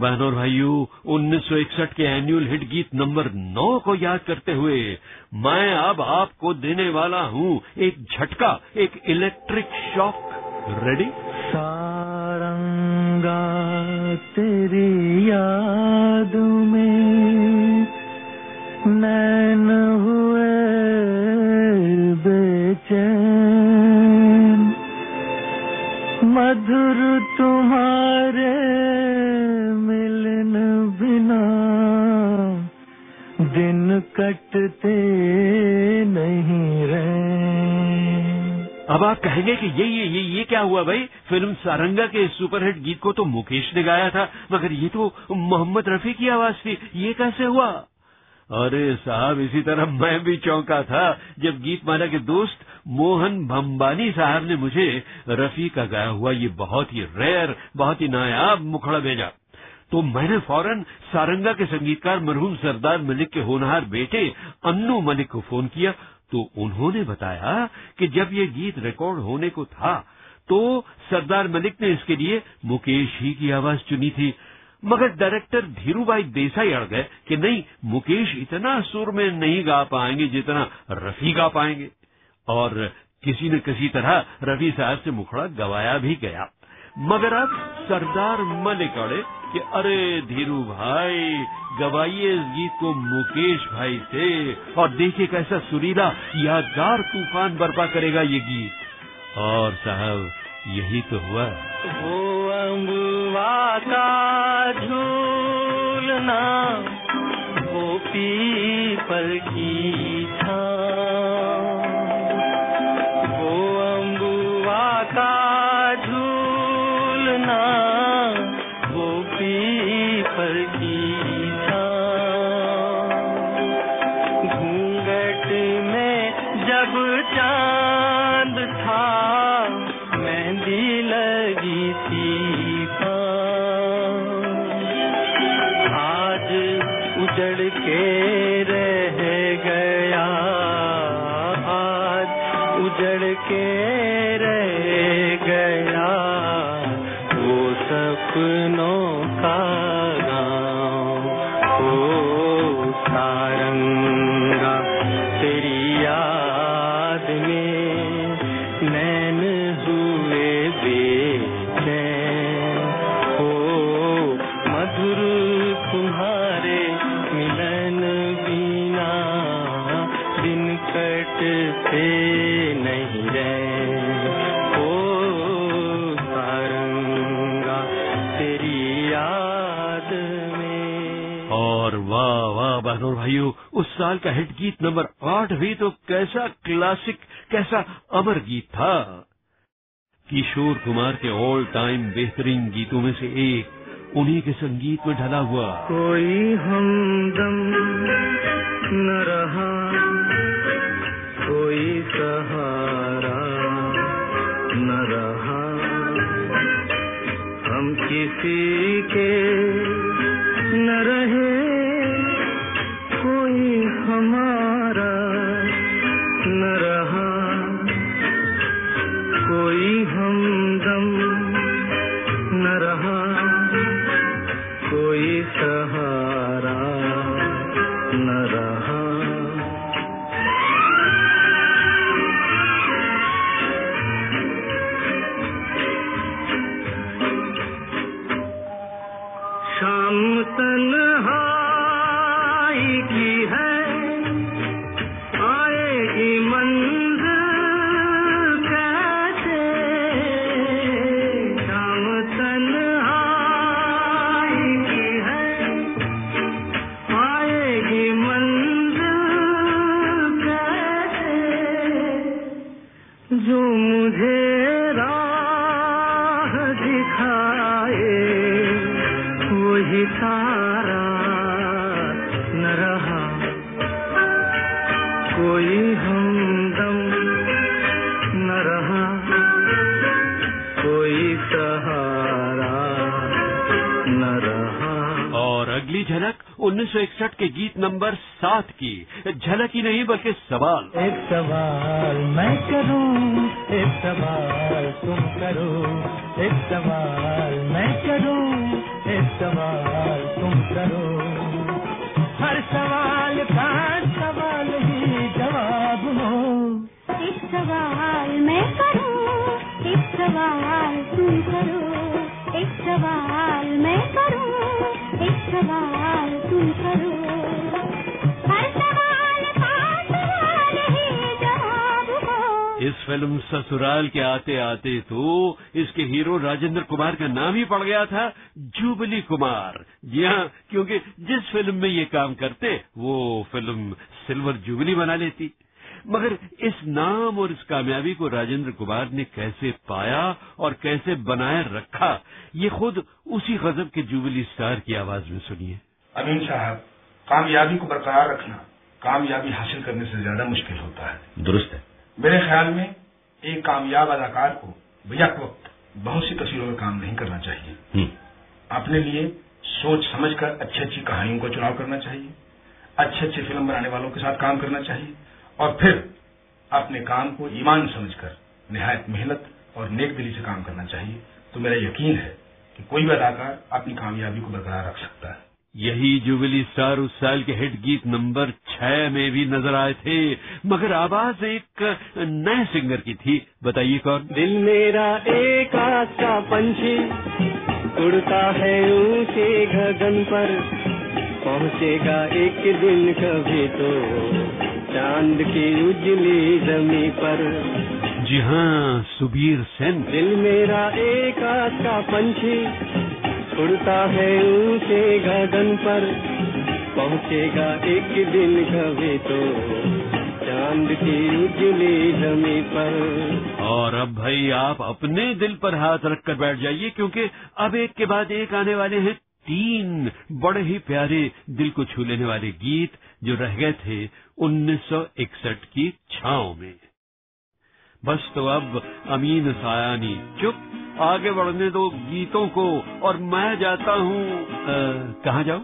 बहनों और भाइयों 1961 के एनुअल हिट गीत नंबर नौ को याद करते हुए, मैं अब आपको देने वाला हूँ एक झटका, एक इलेक्ट्रिक शॉक रेडी सारंगा तेरी याद में नैन हुए बेचैन। मधुर तुम्हारे कटते नहीं रहे। अब आप कहेंगे कि ये ये ये ये क्या हुआ भाई? फ़िल्म सारंगा के सुपरहिट गीत को तो मुकेश ने गाया था, मगर ये तो मोहम्मद रफी की आवाज़ थी। ये कैसे हुआ? अरे साहब, इसी तरह मैं भी चौंका था, जब गीतमाला के दोस्त मोहन भंबानी साहब ने मुझे रफी का गाया हुआ ये बहुत ही रेयर बहुत ही नायाब मुखड़ा भेजा। तो मैंने फ़ौरन सारंगा के संगीतकार मरहूम सरदार मलिक के होनहार बेटे अन्नू मलिक को फ़ोन किया। तो उन्होंने बताया कि जब ये गीत रिकॉर्ड होने को था तो सरदार मलिक ने इसके लिए मुकेश ही की आवाज़ चुनी थी। मगर डायरेक्टर धीरूभाई देसाई अड़ गए कि नहीं, मुकेश इतना सुर में नहीं गा पाएँगे जितना रफी गा पाएँगे। और किसी न किसी तरह रफी साहब से मुखड़ा गवाया भी गया। मगर अब सरदार मलिक अड़े कि अरे धीरू भाई, गवाइए इस गीत को मुकेश भाई से। और देखिए कैसा सुरीला, यादगार तूफ़ान बर्पा करेगा ये गीत। और साहब, यही तो हुआ। वो अम्बुआ का झूलना, वो पीपल की भाइयों, उस साल का हिट गीत नंबर आठ भी तो कैसा क्लासिक कैसा अमर गीत था। किशोर कुमार के ऑल टाइम बेहतरीन गीतों में से एक, उन्हीं के संगीत में ढला हुआ। कोई हमदम न रहा। की झलक ही नहीं बल्कि सवाल। एक सवाल मैं करूँ एक सवाल तुम करो एक सवाल मैं करूँ एक सवाल तुम करो। हर सवाल का सवाल ही जवाब हो। एक सवाल मैं करूँ एक सवाल तुम करो एक सवाल मैं करूँ एक सवाल तुम करो। फ़िल्म ससुराल के आते आते तो इसके हीरो राजेंद्र कुमार का नाम ही पड़ गया था जुबली कुमार। जी हाँ क्योंकि जिस फ़िल्म में ये काम करते वो फ़िल्म सिल्वर जुबली बना लेती। मगर इस नाम और इस कामयाबी को राजेंद्र कुमार ने कैसे पाया और कैसे बनाए रखा ये खुद उसी गजब के जुबली स्टार की आवाज़ में सुनिए। अमीन साहब कामयाबी को बरकरार रखना कामयाबी हासिल करने से ज़्यादा मुश्किल होता है। दुरुस्त है। मेरे ख्याल में एक कामयाब अदाकार को बेक वक्त बहुत सी तस्वीरों में काम नहीं करना चाहिए। हम्म, अपने लिए सोच समझकर अच्छी अच्छी कहानियों का चुनाव करना चाहिए अच्छे अच्छे फ़िल्म बनाने वालों के साथ काम करना चाहिए और फिर अपने काम को ईमान समझकर निहायत मेहनत और नेक दिली से काम करना चाहिए। तो मेरा यकीन है कि कोई भी अदाकार अपनी कामयाबी को बरकरार रख सकता है। यही जुबली स्टार उस साल के हिट गीत नंबर छह में भी नज़र आए थे मगर आवाज़ एक नए सिंगर की थी बताइए कौन? दिल मेरा एक आशा पंछी उड़ता है ऊँचे गगन पर पहुंचेगा एक दिन कभी तो चाँद की उजली जमी पर। जी हाँ सुबीर सेन। दिल मेरा एक आशा पंछी उड़ता है ऊँचे गगन पर। पहुंचेगा एक दिन कभी तो चाँद की उजली जमी पर। और अब भाई आप अपने दिल पर हाथ रखकर बैठ जाइए, क्योंकि अब एक के बाद एक आने वाले हैं तीन बड़े ही प्यारे दिल को छू लेने वाले गीत जो रह गए थे 1961 की छाओ में। बस तो अब अमीन सायानी, चुप। आगे बढ़ने दो गीतों को और मैं जाता हूँ। कहाँ जाऊँ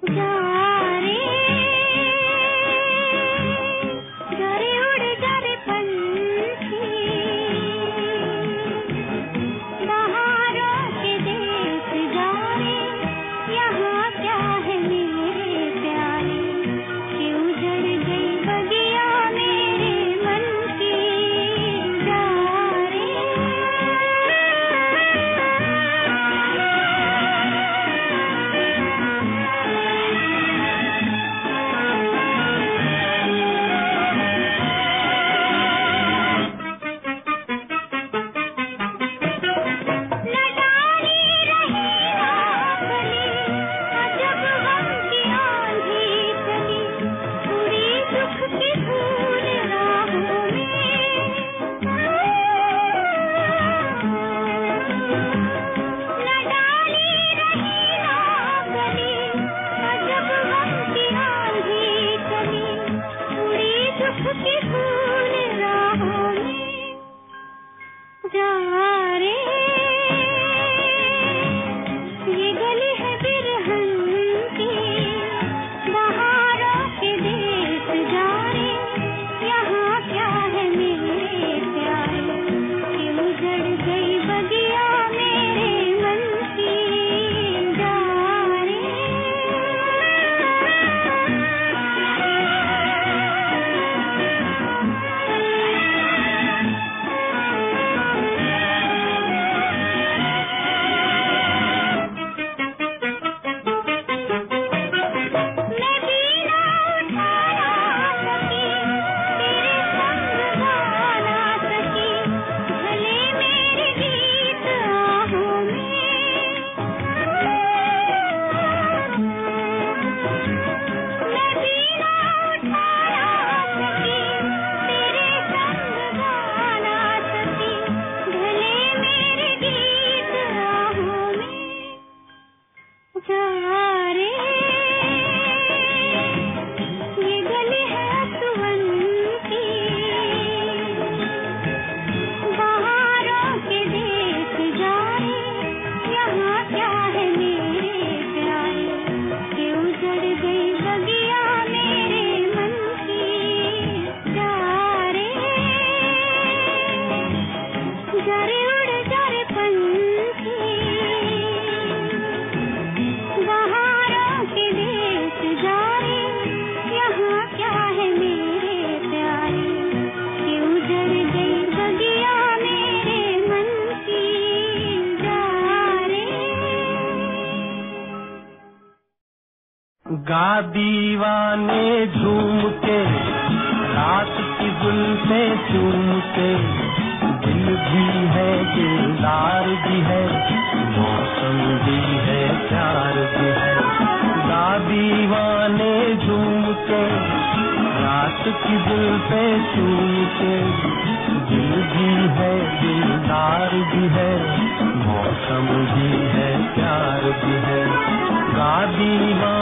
की दिल पे के दिल भी है, दिलदार भी है, मौसम भी है, प्यार भी है। गा दीवाने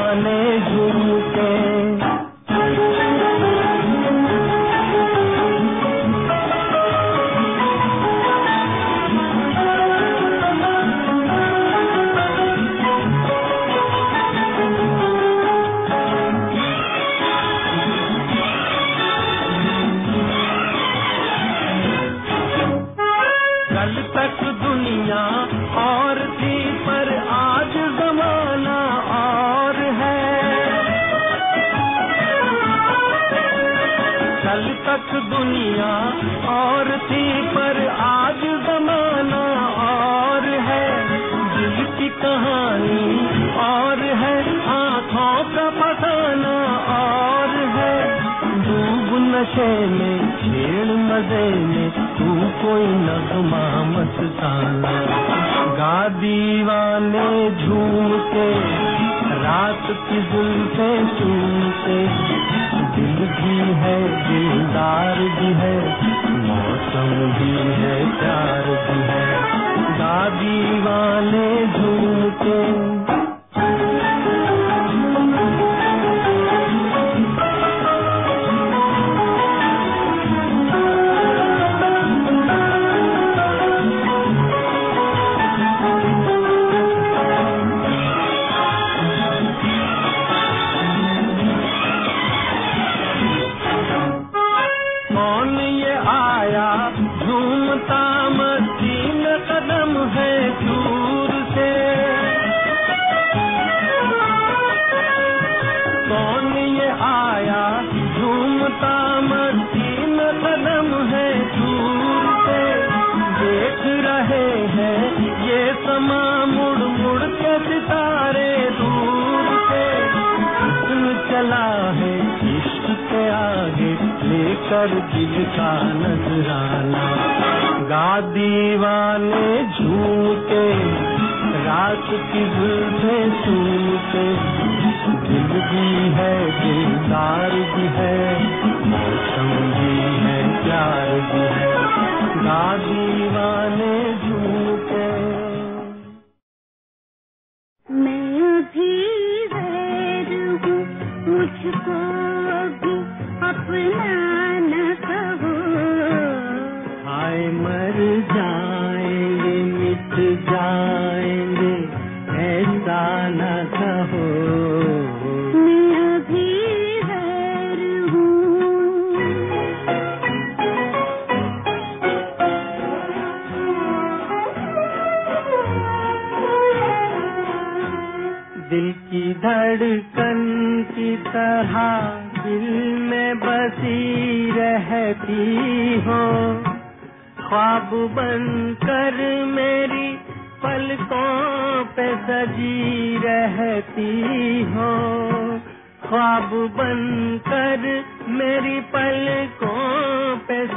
में छेड़ मज़े में, तू कोई नगमा मस्ताना गा दीवाने झूम के, रात की जुल्फे चूम के। दिल भी है, दिलदार भी है, मौसम भी है, प्यार भी है। गा दीवाने झूम के। का नजराना। गा दीवाने झूम रात की चूम के दिल भी है, दिलदार भी है, मौसम भी है, प्यार भी है। गादी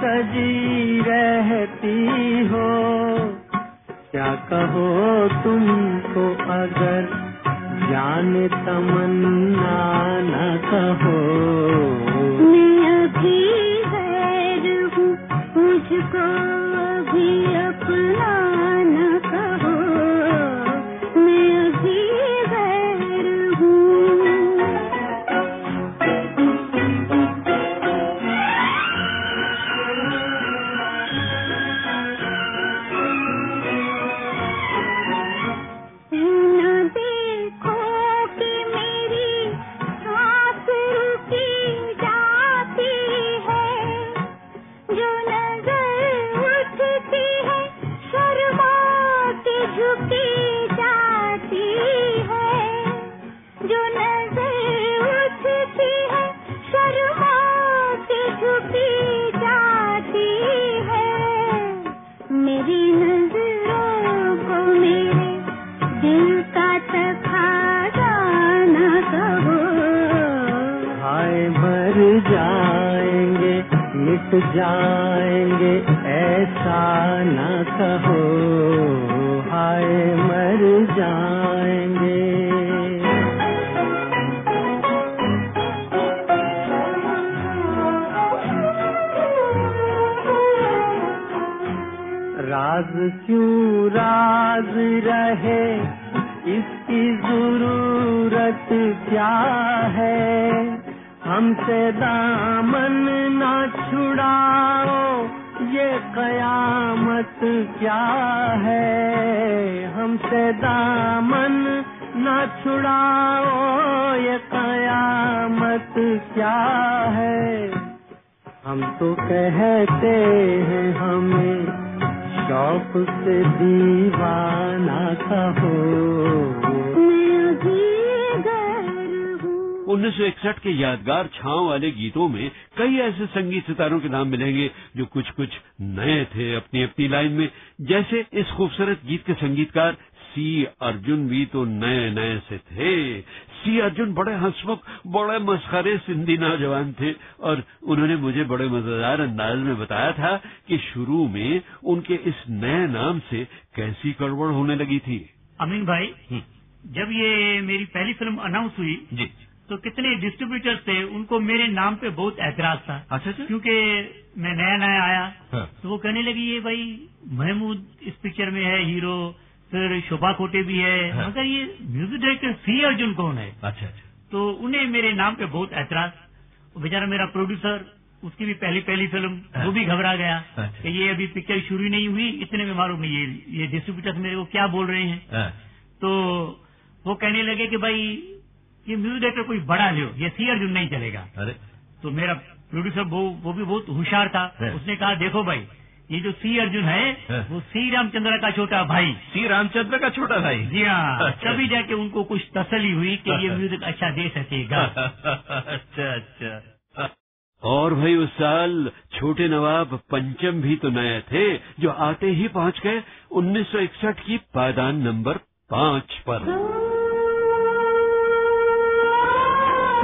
सजी रहती हो। क्या कहो तुमको अगर ज्ञान तमन्ना न कहो? मैं अभी हूँ, मुझको अभी अपना जाएँगे, ऐसा न कहो, हाय मर जाएँगे। राज क्यों राज रहे, इसकी ज़रूरत क्या है? हमसे दामन ना छुड़ाओ ये कयामत क्या है? हमसे दामन न छुड़ाओ, ये कयामत क्या है? हम तो कहते हैं, हमें शौक से दीवाना कहो। उन्नीस सौ इकसठ के यादगार छाव वाले गीतों में कई ऐसे संगीत सितारों के नाम मिलेंगे जो कुछ कुछ नए थे अपनी अपनी लाइन में। जैसे इस खूबसूरत गीत के संगीतकार सी अर्जुन भी तो नए नए से थे। सी अर्जुन बड़े हंसमुख बड़े मस्खरे सिंधी नौजवान थे और उन्होंने मुझे बड़े मज़ेदार अंदाज में बताया था कि शुरू में उनके इस नए नाम से कैसी गड़बड़ होने लगी थी। अमीन भाई जब ये मेरी पहली फ़िल्म अनाउंस हुई जी। तो कितने डिस्ट्रीब्यूटर्स थे उनको मेरे नाम पे बहुत ऐतराज था अच्छा अच्छा क्योंकि मैं नया नया आया हाँ। तो वो कहने लगी ये भाई महमूद इस पिक्चर में है हीरो फिर शोभा खोटे भी है हाँ। मगर ये म्यूज़िक डायरेक्टर सी अर्जुन कौन है अच्छा अच्छा तो उन्हें मेरे नाम पे बहुत ऐतराज वो बेचारा मेरा प्रोड्यूसर उसकी भी पहली पहली फ़िल्म वो भी घबरा गया अच्छा। कि ये अभी पिक्चर शुरू नहीं हुई इतने में मालूम नहीं ये ये डिस्ट्रीब्यूटर्स मेरे को क्या बोल रहे हैं हाँ। तो वो कहने लगे कि भाई ये म्यूज़िक डायरेक्टर कोई बड़ा लो ये सी अर्जुन नहीं चलेगा। अरे। तो मेरा प्रोड्यूसर वो वो भी बहुत होशियार था। उसने कहा देखो भाई ये जो सी अर्जुन है है। वो सी रामचंद्र का छोटा भाई। सी रामचंद्र का छोटा भाई? जी हाँ। अच्छा। तभी जाके उनको कुछ तसली हुई कि ये म्यूज़िक अच्छा दे सकेगा। अच्छा अच्छा। और भाई उस साल छोटे नवाब पंचम भी तो नए थे जो आते ही पहुँच गए 1961 की पायदान नंबर पाँच पर।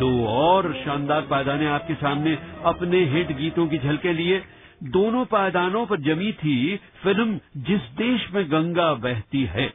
दो और शानदार पायदानें आपके सामने अपने हिट गीतों की झलके लिए। दोनों पायदानों पर जमी थी फ़िल्म जिस देश में गंगा बहती है।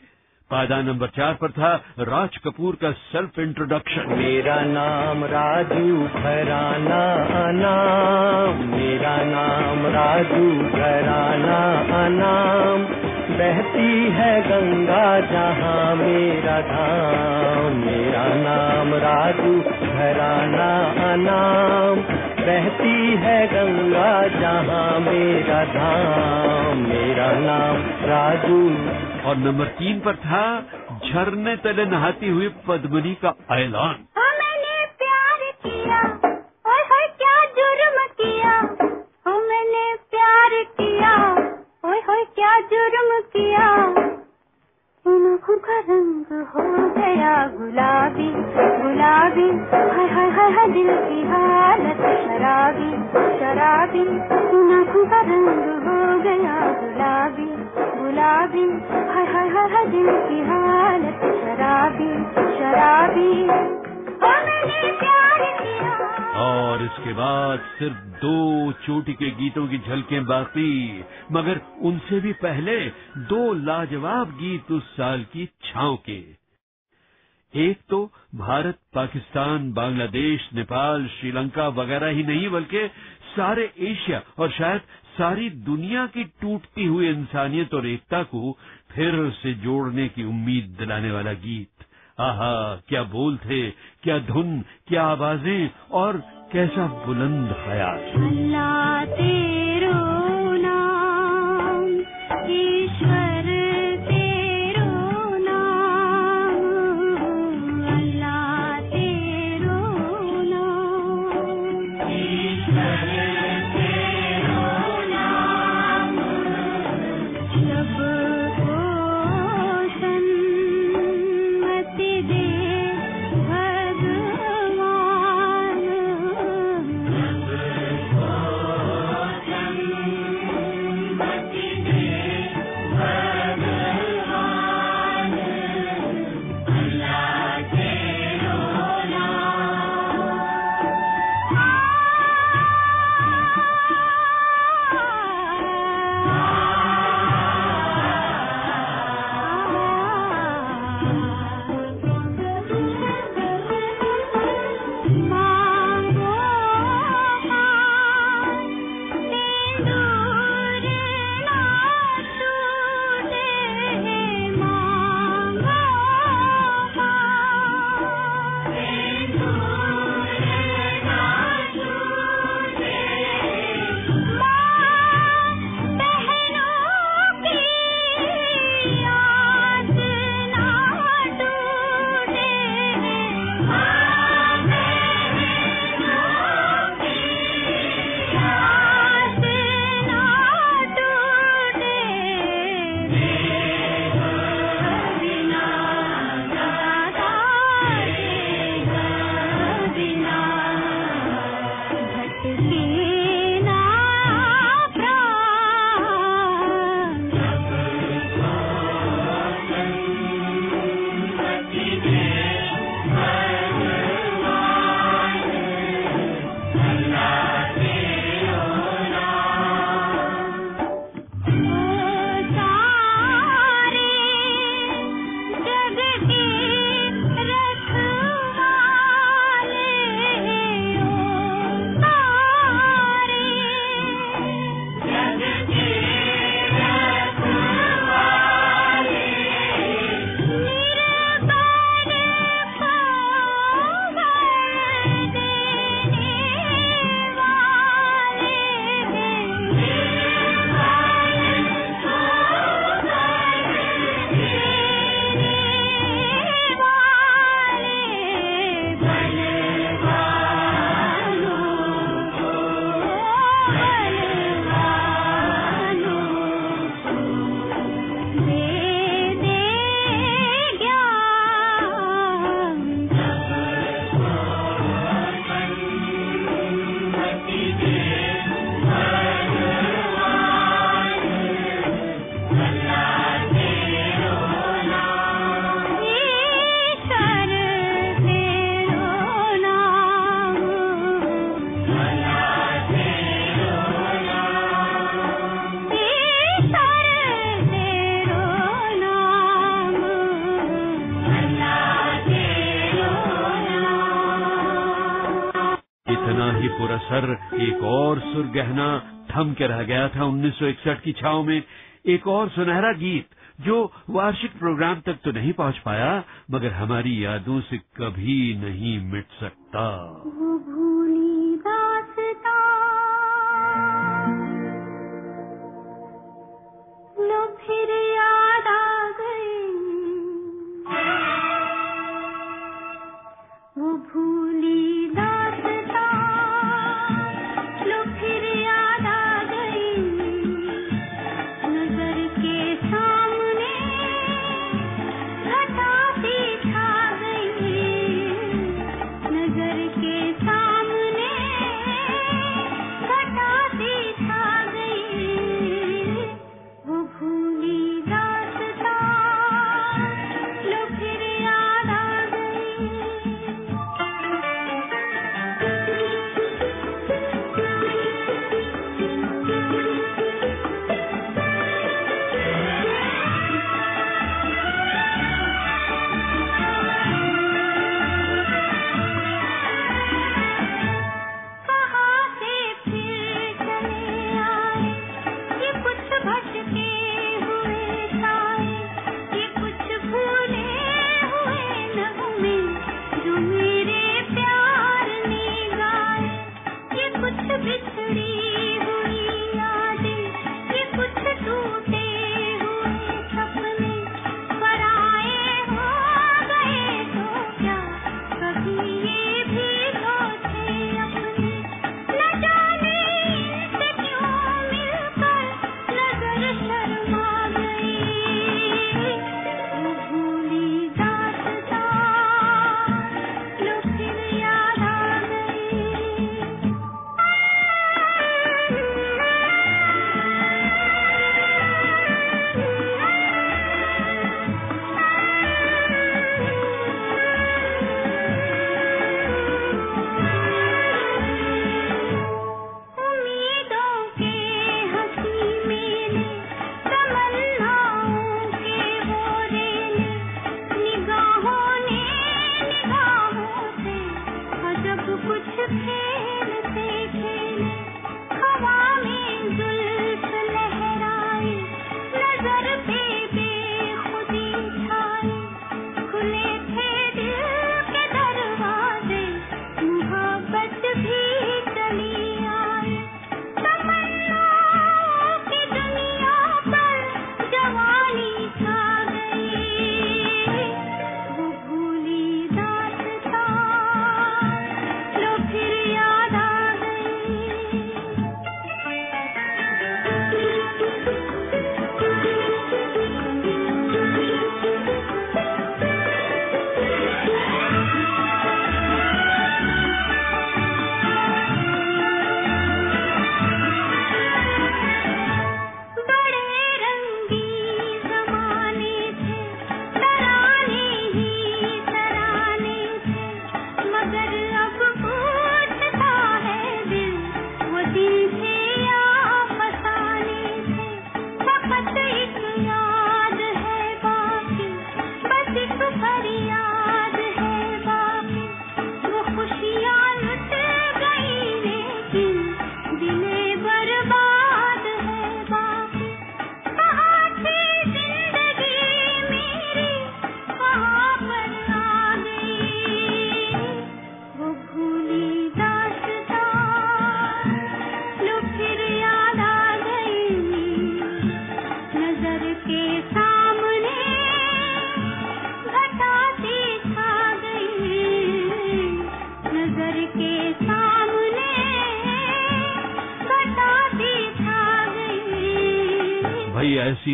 पायदान नंबर चार पर था राज कपूर का सेल्फ इंट्रोडक्शन। मेरा नाम राजू घराना अनाम। मेरा नाम राजू घराना अनाम। बहती है गंगा जहाँ मेरा धाम मेरा नाम राजू घराना अनाम। बहती है गंगा जहाँ मेरा धाम मेरा नाम राजू। और नंबर तीन पर था झरने तले नहाती हुई पद्मनी का ऐलान। जुर्म किया। इन आँखों का रंग हो गया गुलाबी गुलाबी। हाय हाय हाय हाय, दिल की हालत शराबी शराबी। इन आँखों का रंग हो गया गुलाबी गुलाबी। हाय हाय हाय हाय, दिल की हालत शराबी शराबी। ओ प्यार किया। और इसके बाद सिर्फ़ दो चोटी के गीतों की झलकें बाकी, मगर उनसे भी पहले दो लाजवाब गीत उस साल की छाव के। एक तो भारत, पाकिस्तान, बांग्लादेश, नेपाल, श्रीलंका वगैरह ही नहीं, बल्कि सारे एशिया और शायद सारी दुनिया की टूटती हुई इंसानियत और एकता को फिर से जोड़ने की उम्मीद दिलाने वाला गीत। आहा क्या बोल थे क्या धुन क्या आवाज़ें और कैसा बुलंद हयात। अल्लाह सर, एक और सुर गहना थम के रह गया था 1961 की छाव में। एक और सुनहरा गीत जो वार्षिक प्रोग्राम तक तो नहीं पहुँच पाया, मगर हमारी यादों से कभी नहीं मिट सकता।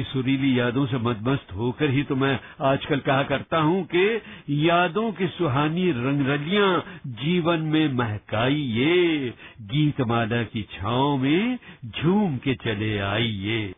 पुरानी सुरीली यादों से मदमस्त होकर ही तो मैं आजकल कहा करता हूँ कि यादों की सुहानी रंगरलियाँ जीवन में महकाइए गीत माला की छाओ में झूम के चले आइए।